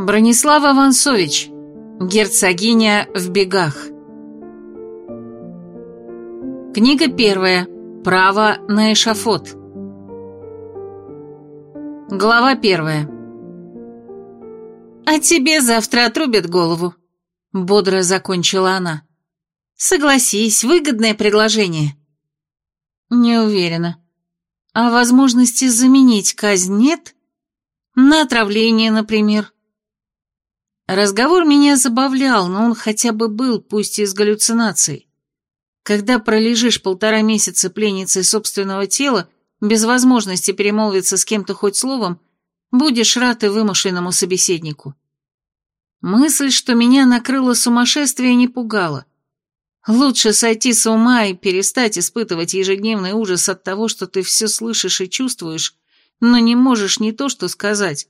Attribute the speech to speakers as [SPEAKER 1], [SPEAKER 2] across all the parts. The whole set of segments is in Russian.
[SPEAKER 1] Бронислава Вансович, герцогиня в бегах. Книга первая. Право на эшафот. Глава первая. «А тебе завтра отрубят голову», — бодро закончила она. «Согласись, выгодное предложение». «Не уверена. А возможности заменить казнь нет? На отравление, например». Разговор меня забавлял, но он хотя бы был, пусть и с галлюцинацией. Когда пролежишь полтора месяца пленницей собственного тела, без возможности перемолвиться с кем-то хоть словом, будешь рад и вымышленному собеседнику. Мысль, что меня накрыло сумасшествие, не пугала. Лучше сойти с ума и перестать испытывать ежедневный ужас от того, что ты все слышишь и чувствуешь, но не можешь не то что сказать,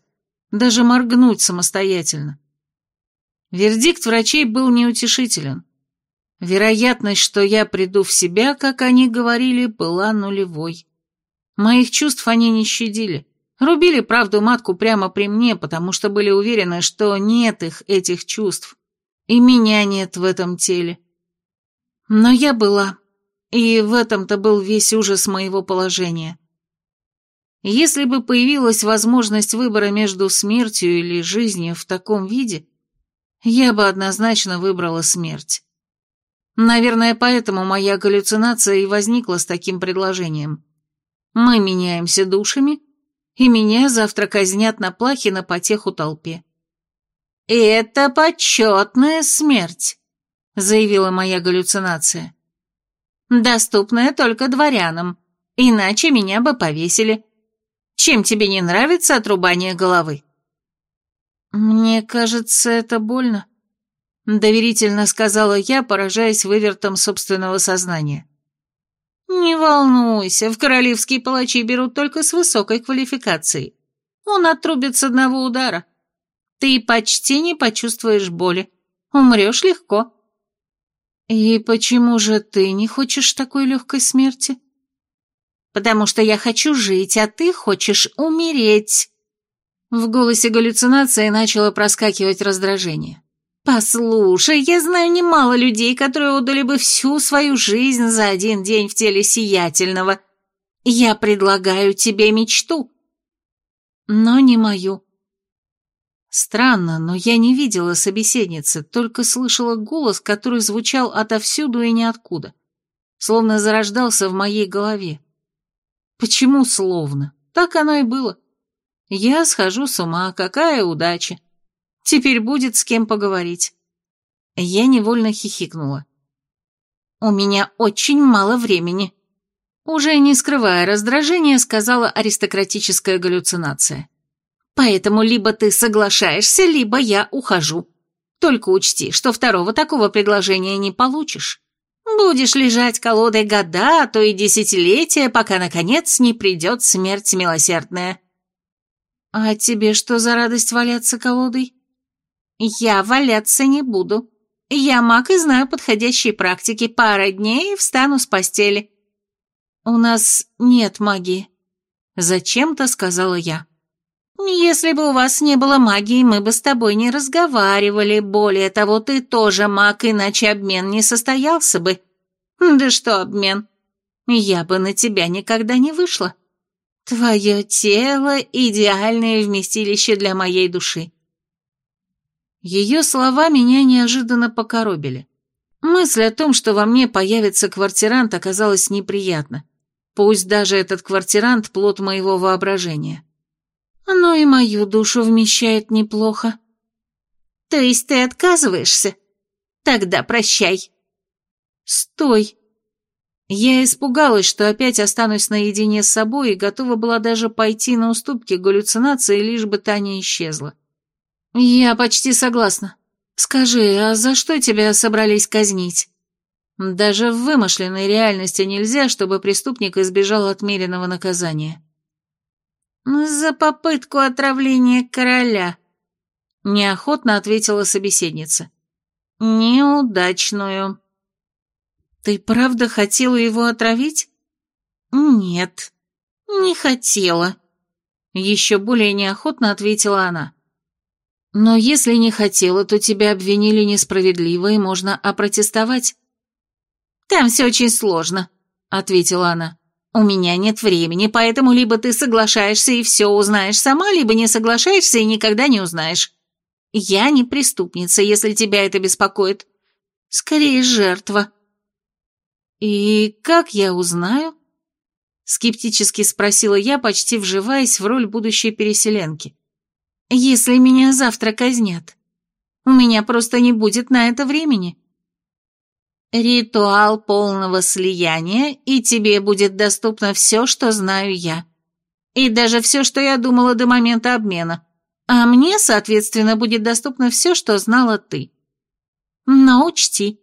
[SPEAKER 1] даже моргнуть самостоятельно. Вердикт врачей был неутешителен. Вероятность, что я приду в себя, как они говорили, была нулевой. Моих чувств они не щадили. Рубили правду матку прямо при мне, потому что были уверены, что нет их, этих чувств. И меня нет в этом теле. Но я была. И в этом-то был весь ужас моего положения. Если бы появилась возможность выбора между смертью или жизнью в таком виде, я бы однозначно выбрала смерть. Наверное, поэтому моя галлюцинация и возникла с таким предложением. Мы меняемся душами, и меня завтра казнят на плахе на потеху толпе. «Это почетная смерть», — заявила моя галлюцинация. «Доступная только дворянам, иначе меня бы повесили. Чем тебе не нравится отрубание головы?» «Мне кажется, это больно», — доверительно сказала я, поражаясь вывертом собственного сознания. «Не волнуйся, в королевские палачи берут только с высокой квалификацией. Он отрубит с одного удара. Ты почти не почувствуешь боли. Умрешь легко». «И почему же ты не хочешь такой легкой смерти?» «Потому что я хочу жить, а ты хочешь умереть». В голосе галлюцинации начало проскакивать раздражение. «Послушай, я знаю немало людей, которые отдали бы всю свою жизнь за один день в теле сиятельного. Я предлагаю тебе мечту». «Но не мою». Странно, но я не видела собеседницы, только слышала голос, который звучал отовсюду и ниоткуда, словно зарождался в моей голове. Почему словно? Так оно и было. Я схожу с ума, какая удача. Теперь будет с кем поговорить. Я невольно хихикнула. «У меня очень мало времени», — уже не скрывая раздражения, сказала аристократическая галлюцинация. «Поэтому либо ты соглашаешься, либо я ухожу. Только учти, что второго такого предложения не получишь. Будешь лежать колодой года, а то и десятилетия, пока, наконец, не придет смерть милосердная». «А тебе что за радость валяться колодой?» «Я валяться не буду. Я маг и знаю подходящие практики. Пара дней и встану с постели». «У нас нет магии», — зачем-то сказала я. «Если бы у вас не было магии, мы бы с тобой не разговаривали. Более того, ты тоже маг, иначе обмен не состоялся бы. Да что обмен? Я бы на тебя никогда не вышла. Твое тело — идеальное вместилище для моей души. Ее слова меня неожиданно покоробили. Мысль о том, что во мне появится квартирант, оказалась неприятна. Пусть даже этот квартирант – плод моего воображения. Оно и мою душу вмещает неплохо. То есть ты отказываешься? Тогда прощай. Стой. Я испугалась, что опять останусь наедине с собой и готова была даже пойти на уступки галлюцинации, лишь бы Таня исчезла. «Я почти согласна. Скажи, а за что тебя собрались казнить?» Даже в вымышленной реальности нельзя, чтобы преступник избежал отмеренного наказания. «За попытку отравления короля», — неохотно ответила собеседница. «Неудачную». «Ты правда хотела его отравить?» «Нет, не хотела», — еще более неохотно ответила она. Но если не хотела, то тебя обвинили несправедливо, и можно опротестовать. Там все очень сложно, ответила она. У меня нет времени, поэтому либо ты соглашаешься и все узнаешь сама, либо не соглашаешься и никогда не узнаешь. Я не преступница, если тебя это беспокоит. Скорее, жертва. И как я узнаю? Скептически спросила я, почти вживаясь в роль будущей переселенки. Если меня завтра казнят, у меня просто не будет на это времени. Ритуал полного слияния, и тебе будет доступно все, что знаю я. И даже все, что я думала до момента обмена. А мне, соответственно, будет доступно все, что знала ты. Но учти,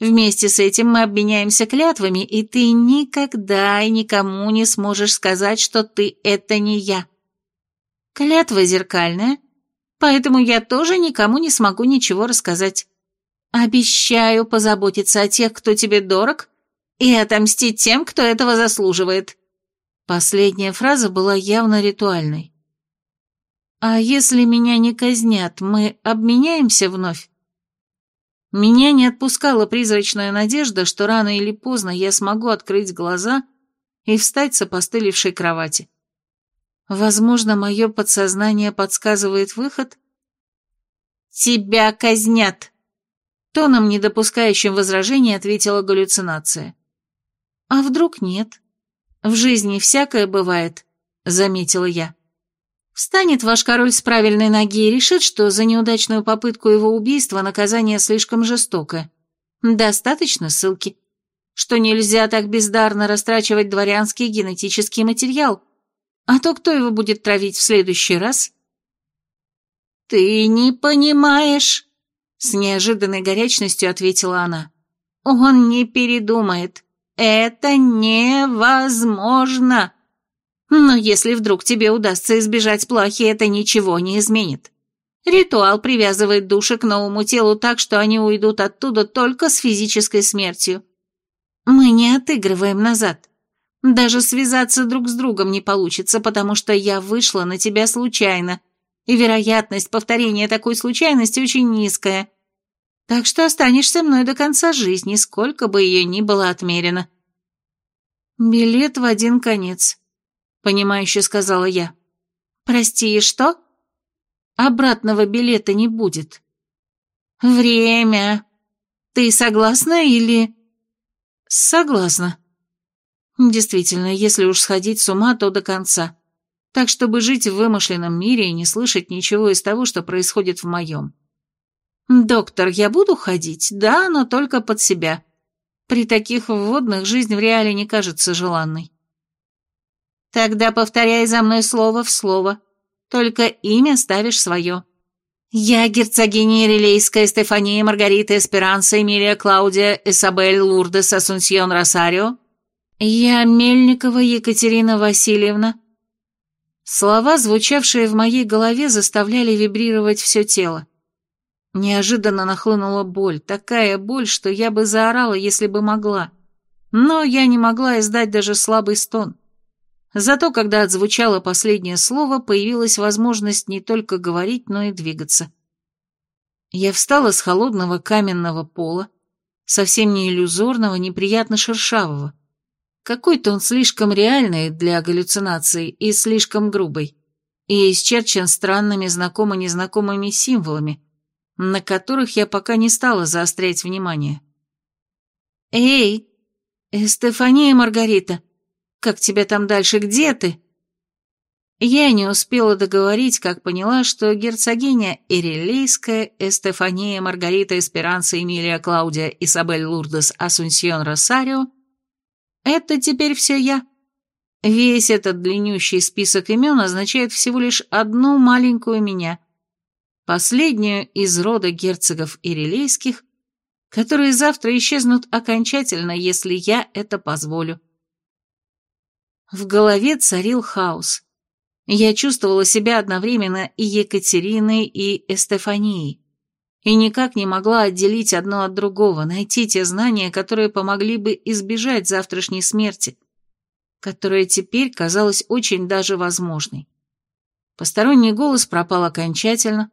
[SPEAKER 1] вместе с этим мы обменяемся клятвами, и ты никогда и никому не сможешь сказать, что ты — это не я. Клятва зеркальная, поэтому я тоже никому не смогу ничего рассказать. Обещаю позаботиться о тех, кто тебе дорог, и отомстить тем, кто этого заслуживает. Последняя фраза была явно ритуальной. А если меня не казнят, мы обменяемся вновь? Меня не отпускала призрачная надежда, что рано или поздно я смогу открыть глаза и встать с опостылевшей кровати. Возможно, мое подсознание подсказывает выход? «Тебя казнят!» Тоном, не допускающим возражений, ответила галлюцинация. «А вдруг нет? В жизни всякое бывает», — заметила я. Встанет ваш король с правильной ноги и решит, что за неудачную попытку его убийства наказание слишком жестокое. Достаточно ссылки. Что нельзя так бездарно растрачивать дворянский генетический материал. А то кто его будет травить в следующий раз? «Ты не понимаешь», с неожиданной горячностью ответила она. «Он не передумает. Это невозможно. Но если вдруг тебе удастся избежать плахи, это ничего не изменит. Ритуал привязывает души к новому телу так, что они уйдут оттуда только с физической смертью. Мы не отыгрываем назад. Даже связаться друг с другом не получится, потому что я вышла на тебя случайно, и вероятность повторения такой случайности очень низкая. Так что останешься мной до конца жизни, сколько бы ее ни было отмерено». «Билет в один конец», — понимающе сказала я. «Прости, и что?» «Обратного билета не будет». «Время. Ты согласна или...» «Согласна». «Действительно, если уж сходить с ума, то до конца так чтобы жить в вымышленном мире и не слышать ничего из того, что происходит в моем. Доктор, я буду ходить, да, но только под себя. При таких вводных жизнь в реале не кажется желанной. Тогда повторяй за мной слово в слово, только имя ставишь свое. Я герцогиня Релейская Стефания Маргарита Эсперанса Эмилия Клаудия Isabel Лурдес Асунсьон Росарио. Я Мельникова Екатерина Васильевна, Слова, звучавшие в моей голове, заставляли вибрировать все тело. Неожиданно нахлынула боль, такая боль, что я бы заорала, если бы могла. Но я не могла издать даже слабый стон. Зато, когда отзвучало последнее слово, появилась возможность не только говорить, но и двигаться. Я встала с холодного каменного пола, совсем не иллюзорного, неприятно шершавого. Какой-то он слишком реальный для галлюцинаций и слишком грубый, и исчерчен странными знакомо-незнакомыми символами, на которых я пока не стала заострять внимание. «Эй, Стефания Маргарита, как тебя там дальше, где ты?» Я не успела договорить, как поняла, что герцогиня Ирилейская, Эстефания Маргарита Эсперанса Эмилия Клаудия Исабель Лурдес Асунсьон Росарио это теперь все я. Весь этот длиннющий список имен означает всего лишь одну маленькую меня. Последнюю из рода герцогов Ирилейских, которые завтра исчезнут окончательно, если я это позволю. В голове царил хаос. Я чувствовала себя одновременно и Екатериной, и Эстефанией и никак не могла отделить одно от другого, найти те знания, которые помогли бы избежать завтрашней смерти, которая теперь казалась очень даже возможной. Посторонний голос пропал окончательно,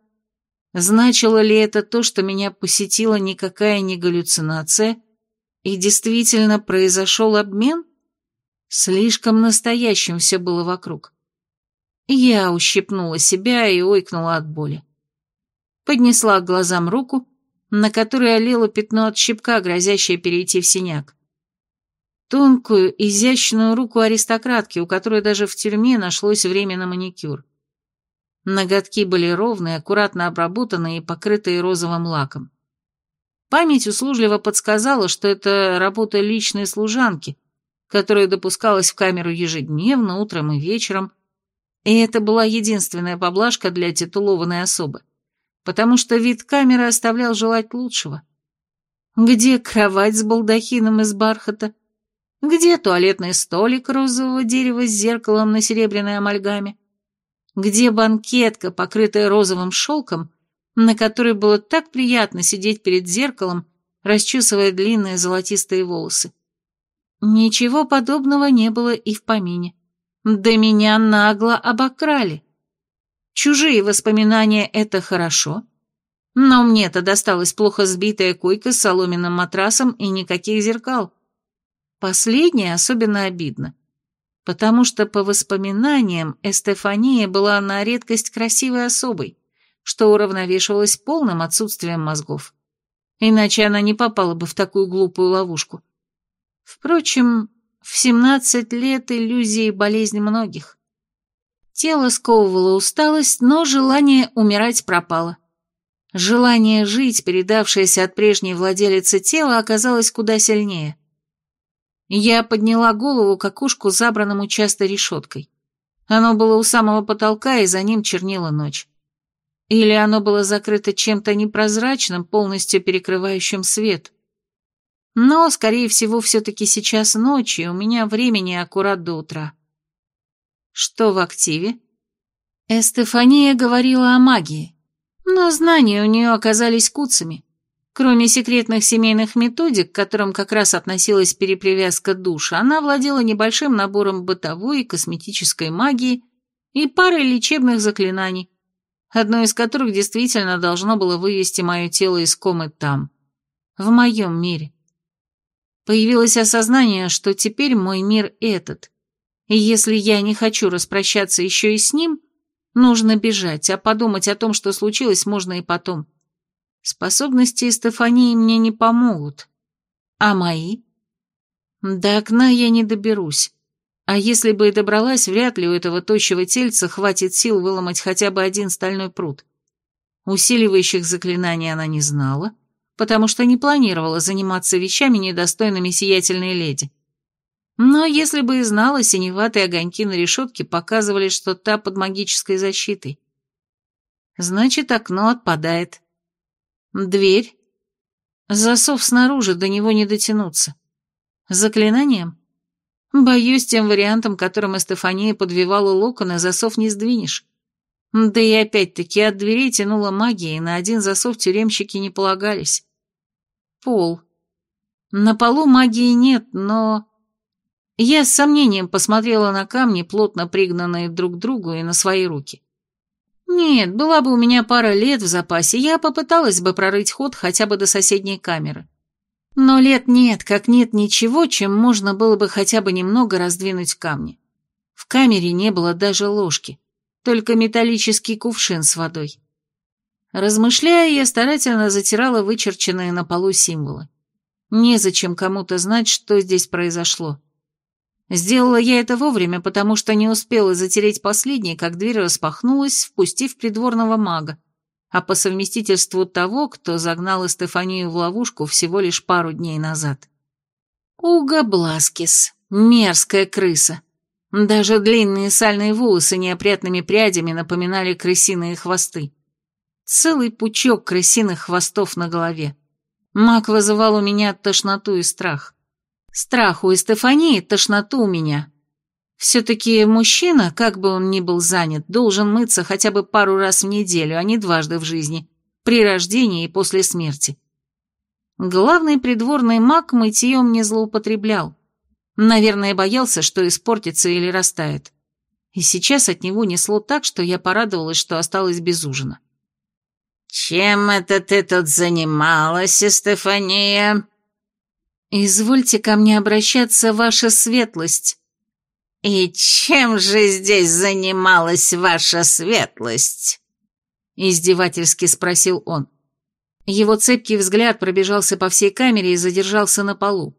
[SPEAKER 1] Значило ли это то, что меня посетила никакая не галлюцинация, и действительно произошел обмен? Слишком настоящим все было вокруг. Я ущипнула себя и ойкнула от боли. Поднесла к глазам руку, на которой олело пятно от щипка, грозящее перейти в синяк. Тонкую, изящную руку аристократки, у которой даже в тюрьме нашлось время на маникюр. Ноготки были ровные, аккуратно обработанные и покрытые розовым лаком. Память услужливо подсказала, что это работа личной служанки, которая допускалась в камеру ежедневно, утром и вечером, и это была единственная поблажка для титулованной особы, потому что вид камеры оставлял желать лучшего. Где кровать с балдахином из бархата? Где туалетный столик розового дерева с зеркалом на серебряной амальгаме? Где банкетка, покрытая розовым шелком, на которой было так приятно сидеть перед зеркалом, расчесывая длинные золотистые волосы? Ничего подобного не было и в помине. Да меня нагло обокрали. Чужие воспоминания — это хорошо, но мне-то досталась плохо сбитая койка с соломенным матрасом и никаких зеркал. Последнее особенно обидно потому что по воспоминаниям Эстефания была на редкость красивой особой, что уравновешивалось полным отсутствием мозгов. Иначе она не попала бы в такую глупую ловушку. Впрочем, в 17 лет иллюзии болезнь многих. Тело сковывало усталость, но желание умирать пропало. Желание жить, передавшееся от прежней владелицы тела, оказалось куда сильнее – я подняла голову к окошку, забранному часто решеткой. Оно было у самого потолка, и за ним чернила ночь. Или оно было закрыто чем-то непрозрачным, полностью перекрывающим свет. Но, скорее всего, все-таки сейчас ночь, и у меня времени аккурат до утра. Что в активе? Эстефания говорила о магии, но знания у нее оказались куцами. Кроме секретных семейных методик, к которым как раз относилась перепривязка душ, она владела небольшим набором бытовой и косметической магии и парой лечебных заклинаний, одно из которых действительно должно было вывести мое тело из комы там, в моем мире. Появилось осознание, что теперь мой мир этот, и если я не хочу распрощаться еще и с ним, нужно бежать, а подумать о том, что случилось, можно и потом. Способности Стефании мне не помогут. А мои? До окна я не доберусь. А если бы и добралась, вряд ли у этого тощего тельца хватит сил выломать хотя бы один стальной пруд. Усиливающих заклинаний она не знала, потому что не планировала заниматься вещами, недостойными сиятельной леди. Но если бы и знала, синеватые огоньки на решетке показывали, что та под магической защитой. Значит, окно отпадает. Дверь. Засов снаружи, до него не дотянуться. Заклинанием? Боюсь, тем вариантом, которым Эстефания подвивала локоны, засов не сдвинешь. Да и опять-таки от дверей тянула магия, и на один засов тюремщики не полагались. Пол. На полу магии нет, но... Я с сомнением посмотрела на камни, плотно пригнанные друг к другу, и на свои руки. Нет, была бы у меня пара лет в запасе, я попыталась бы прорыть ход хотя бы до соседней камеры. Но лет нет, как нет ничего, чем можно было бы хотя бы немного раздвинуть камни. В камере не было даже ложки, только металлический кувшин с водой. Размышляя, я старательно затирала вычерченные на полу символы. Незачем кому-то знать, что здесь произошло. Сделала я это вовремя, потому что не успела затереть последний, как дверь распахнулась, впустив придворного мага, а по совместительству того, кто загнал Стефанию в ловушку всего лишь пару дней назад. Уга Бласкис, мерзкая крыса. Даже длинные сальные волосы неопрятными прядями напоминали крысиные хвосты. Целый пучок крысиных хвостов на голове. Маг вызывал у меня тошноту и страх. Страху и Стефании, тошноту у меня. Все-таки мужчина, как бы он ни был занят, должен мыться хотя бы пару раз в неделю, а не дважды в жизни, при рождении и после смерти. Главный придворный маг мытьем не злоупотреблял. Наверное, боялся, что испортится или растает. И сейчас от него несло так, что я порадовалась, что осталась без ужина.
[SPEAKER 2] «Чем это ты тут занималась, Стефания?»
[SPEAKER 1] «Извольте ко мне обращаться, ваша светлость».
[SPEAKER 2] «И чем же здесь занималась ваша светлость?»
[SPEAKER 1] Издевательски спросил он. Его цепкий взгляд пробежался по всей камере и задержался на полу.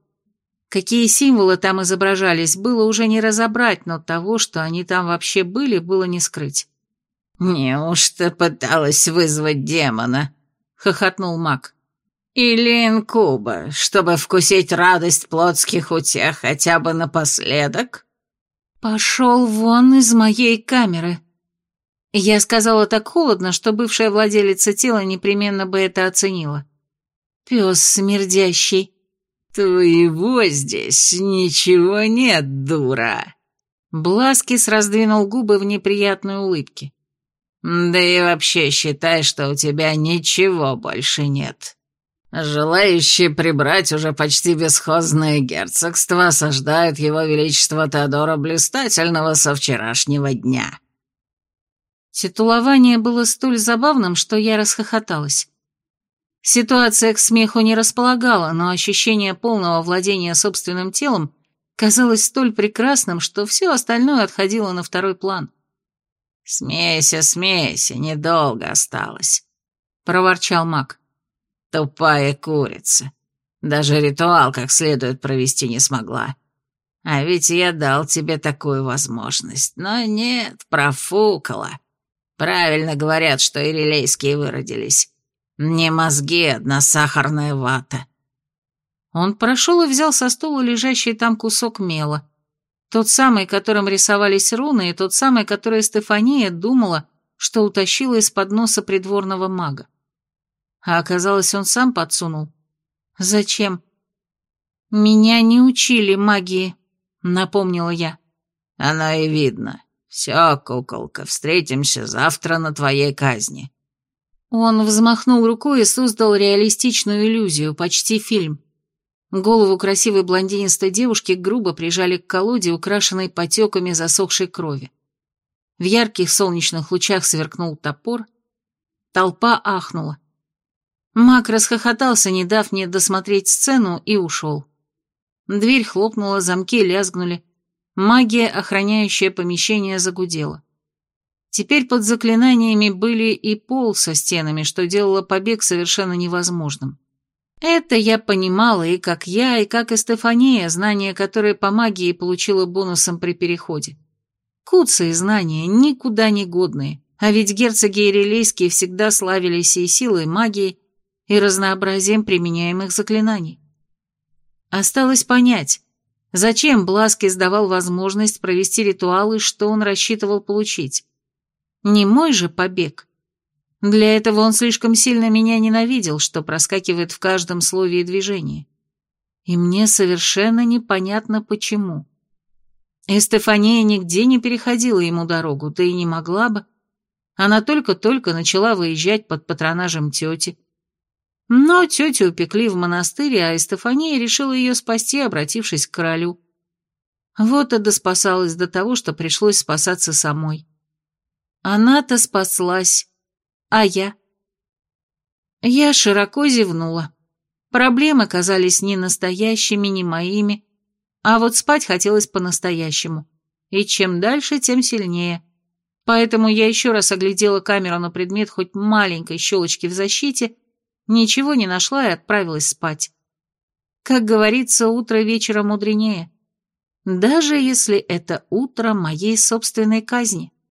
[SPEAKER 1] Какие символы там изображались, было уже не разобрать, но того, что они там вообще были, было не скрыть.
[SPEAKER 2] «Неужто пыталась вызвать демона?» — хохотнул маг. «Или инкуба, чтобы вкусить радость плотских утех хотя бы напоследок?»
[SPEAKER 1] «Пошел вон из моей камеры!» Я сказала так холодно, что бывшая владелица тела непременно бы это оценила. «Пес смердящий!»
[SPEAKER 2] «Твоего здесь ничего нет, дура!»
[SPEAKER 1] Бласкис раздвинул губы в неприятной улыбке.
[SPEAKER 2] Да и вообще считай, что у тебя ничего больше нет. Желающие прибрать уже почти бесхозное герцогство осаждают его величество Теодора Блистательного со вчерашнего дня.
[SPEAKER 1] Титулование было столь забавным, что я расхохоталась. Ситуация к смеху не располагала, но ощущение полного владения собственным телом казалось столь прекрасным, что все остальное отходило на второй план.
[SPEAKER 2] «Смейся, смейся, недолго осталось», — проворчал маг. «Тупая курица. Даже ритуал как следует провести не смогла. А ведь я дал тебе такую возможность. Но нет, профукала. Правильно говорят, что ирилейские выродились. Не мозги, одна сахарная вата».
[SPEAKER 1] Он прошел и взял со стула лежащий там кусок мела. Тот самый, которым рисовались руны, и тот самый, который Стефания думала, что утащила из-под носа придворного мага. А оказалось, он сам подсунул. Зачем? Меня не учили магии, напомнила я.
[SPEAKER 2] Оно и видно. Все, куколка, встретимся завтра на твоей казни.
[SPEAKER 1] Он взмахнул рукой и создал реалистичную иллюзию, почти фильм. Голову красивой блондинистой девушки грубо прижали к колоде, украшенной потеками засохшей крови. В ярких солнечных лучах сверкнул топор. Толпа ахнула. Мак расхохотался, не дав мне досмотреть сцену, и ушел. Дверь хлопнула, замки лязгнули. Магия, охраняющая помещение, загудела. Теперь под заклинаниями были и пол со стенами, что делало побег совершенно невозможным. Это я понимала и как я, и как и Стефания, знания которые по магии получила бонусом при переходе. Куцы знания, никуда не годные, а ведь герцоги Ирилейские всегда славились и силой магии, и разнообразием применяемых заклинаний. Осталось понять, зачем Бласки сдавал возможность провести ритуалы, что он рассчитывал получить. Не мой же побег. Для этого он слишком сильно меня ненавидел, что проскакивает в каждом слове и движении. И мне совершенно непонятно почему. И нигде не переходила ему дорогу, да и не могла бы. Она только-только начала выезжать под патронажем тети. Но тетю упекли в монастырь, а Стефания решила ее спасти, обратившись к королю. Вот и доспасалась до того, что пришлось спасаться самой. Она-то спаслась, а я? Я широко зевнула. Проблемы казались не настоящими, не моими, а вот спать хотелось по-настоящему. И чем дальше, тем сильнее. Поэтому я еще раз оглядела камеру на предмет хоть маленькой щелочки в защите, ничего не нашла и отправилась спать. Как говорится, утро вечера мудренее. Даже если это утро моей собственной казни.